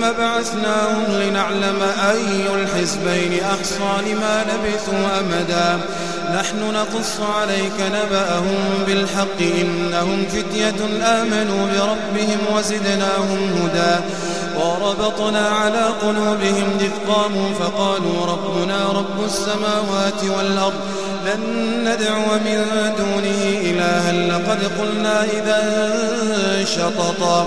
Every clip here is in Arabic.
بعثناهم لنعلم أي الحزبين أحصى لما لبثوا أمدا. نحن نقص عليك نبأهم بالحق إنهم فتية آمنوا بربهم وزدناهم هدى. وربطنا على قلوبهم قاموا فقالوا ربنا رب السماوات والأرض لن ندعو من دونه إلها لقد قلنا إذا شططا.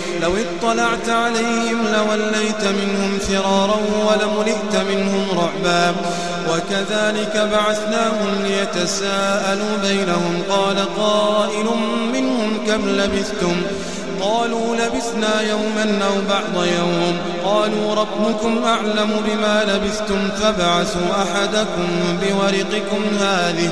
لو اطلعت عليهم لوليت منهم فرارا ولملئت منهم رعبا. وكذلك بعثناهم ليتساءلوا بينهم. قال قائل منهم كم لبثتم؟ قالوا لبثنا يوما أو بعض يوم. قالوا ربكم أعلم بما لبثتم فابعثوا أحدكم بورقكم هذه.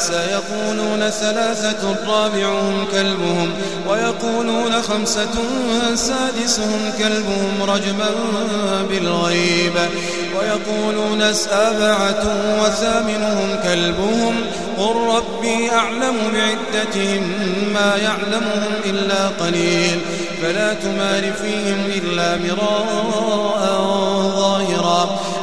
سيقولون ثلاثة رابعهم كلبهم ويقولون خمسة سادسهم كلبهم رجما بالغيب ويقولون سابعة وثامنهم كلبهم قل ربي أعلم بعدتهم ما يعلمهم إلا قليل فلا تمار فيهم إلا مراء ظاهرا.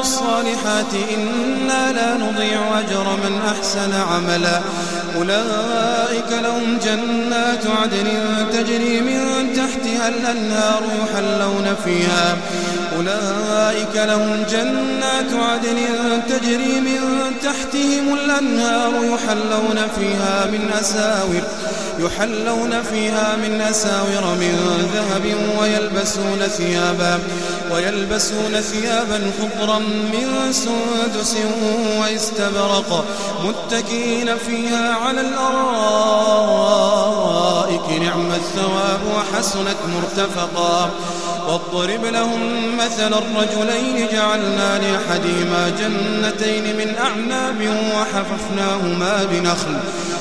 الصالحات إنا لا نضيع أجر من أحسن عملا. أولئك لهم جنات عدن تجري من تحتها الأنهار يحلون فيها. أولئك لهم جنات عدن تجري من تحتهم الأنهار يحلون فيها من أساور يحلون فيها من أساور من ذهب ويلبسون ثيابا ويلبسون ثيابا خضرا من سندس واستبرق متكئين فيها على الأرائك. نعم الثواب وحسنت مرتفقا. واضرب لهم مثل الرجلين جعلنا لأحدهما جنتين من أعناب وحففناهما بنخل.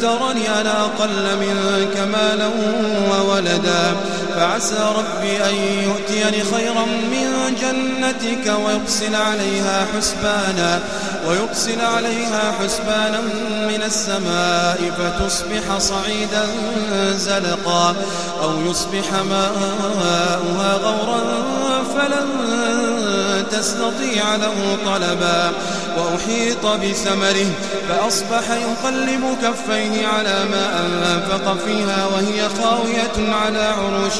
ترني أنا أقل منك مالا وولدا. فعسى ربي أن يؤتيني خيرا من جنتك ويرسل عليها حسبانا ويرسل عليها حسبانا من السماء فتصبح صعيدا زلقا أو يصبح ماؤها غورا فلن تستطيع له طلبا وأحيط بثمره فأصبح يقلب كفيه على ما أنفق فيها وهي خاوية على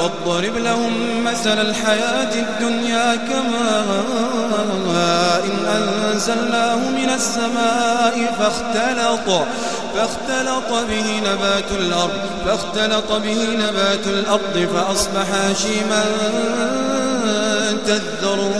واضرب لهم مثل الحياة الدنيا كما إن أنزلناه من السماء فاختلط فاختلط به نبات الأرض فاختلط به نبات الأرض فأصبح هشيما تذره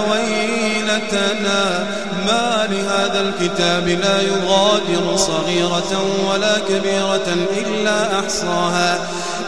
ويلتنا ما لهذا الكتاب لا يغادر صغيرة ولا كبيرة إلا أحصاها.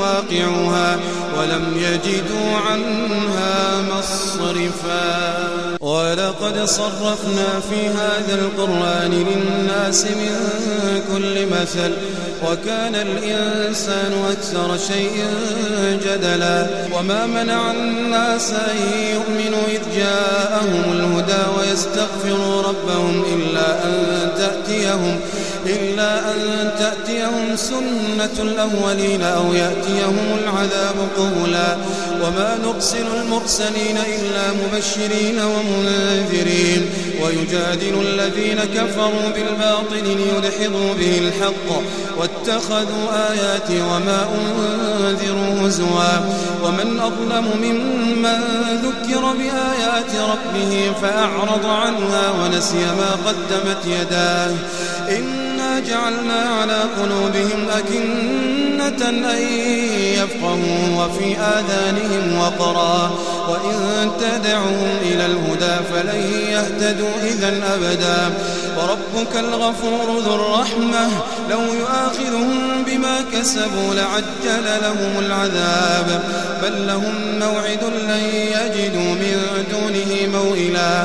واقعوها ولم يجدوا عنها مصرفا. ولقد صرفنا في هذا القرآن للناس من كل مثل وكان الإنسان أكثر شيء جدلا. وما منع الناس أن يؤمنوا إذ جاءهم الهدى ويستغفروا ربهم إلا أن تأتيهم. إلا أن تأتيهم سنة الأولين أو يأتيهم العذاب قولا وما نرسل المرسلين إلا مبشرين ومنذرين. ويجادل الذين كفروا بالباطل ليدحضوا به الحق. واتخذوا آياتي وما أنذروا هزوا. ومن أظلم ممن ذكر بآيات ربه فأعرض عنها ونسي ما قدمت يداه. إنا جعلنا على قلوبهم أكنة أن يفقهوا وفي آذانهم وقرا. وإن تدعوهم إلى الهدى فلن يهتدوا إذا أبدا. وربك الغفور ذو الرحمة. لو يؤاخذهم بما كسبوا لعجل لهم العذاب. بل لهم موعد لن يجدوا من دونه موئلا.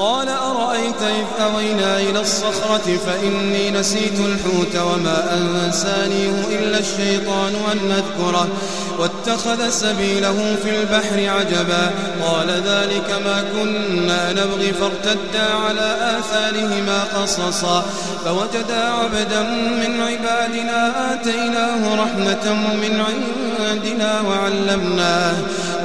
قال أرأيت إذ أوينا إلى الصخرة فإني نسيت الحوت وما أنسانيه إلا الشيطان أن نذكره واتخذ سبيله في البحر عجبا قال ذلك ما كنا نبغي فارتدا على آثارهما قصصا فوجدا عبدا من عبادنا آتيناه رحمة من عندنا وعلمناه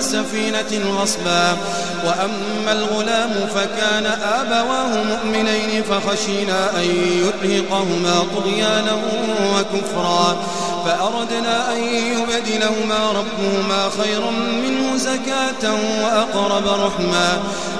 سفينة غصبا وأما الغلام فكان آبواه مؤمنين فخشينا أن يرهقهما طغيانا وكفرا. فأردنا أن يبدلهما ربهما خيرا منه زكاة وأقرب رحما.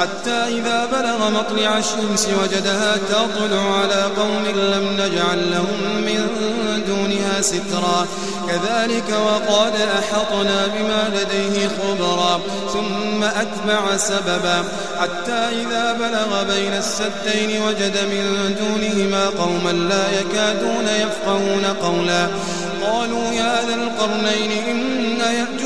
حتى إذا بلغ مطلع الشمس وجدها تطلع على قوم لم نجعل لهم من دونها سترا. كذلك وقد أحطنا بما لديه خبرا ثم أتبع سببا. حتى إذا بلغ بين السدين وجد من دونهما قوما لا يكادون يفقهون قولا. قالوا يا ذا القرنين إن يأجوج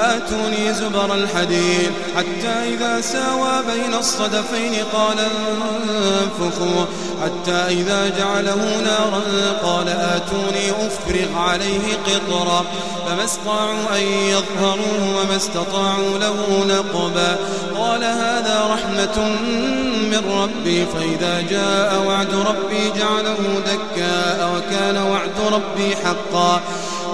آتوني زبر الحديد حتى إذا ساوى بين الصدفين قال انفخوا. حتى إذا جعله نارا قال آتوني أفرغ عليه قطرا. فما استطاعوا أن يظهروه وما استطاعوا له نقبا. قال هذا رحمة من ربي. فإذا جاء وعد ربي جعله دكاء وكان وعد ربي حقا.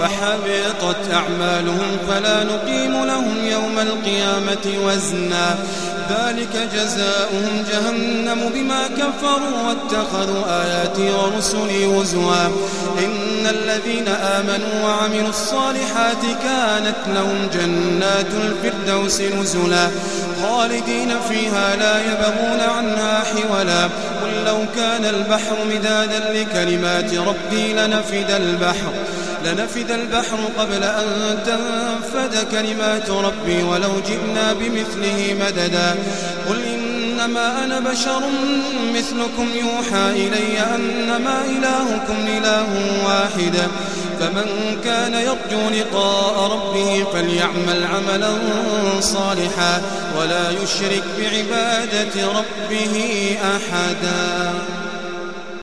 فحبطت أعمالهم فلا نقيم لهم يوم القيامة وزنا. ذلك جزاؤهم جهنم بما كفروا واتخذوا آياتي ورسلي هزوا. إن الذين آمنوا وعملوا الصالحات كانت لهم جنات الفردوس نزلا. خالدين فيها لا يبغون عنها حولا. قل لو كان البحر مدادا لكلمات ربي لنفد البحر. لنفد البحر قبل أن تنفد كلمات ربي ولو جئنا بمثله مددا. قل إنما أنا بشر مثلكم يوحى إلي أنما إلهكم إله واحد. فمن كان يرجو لقاء ربه فليعمل عملا صالحا ولا يشرك بعبادة ربه أحدا.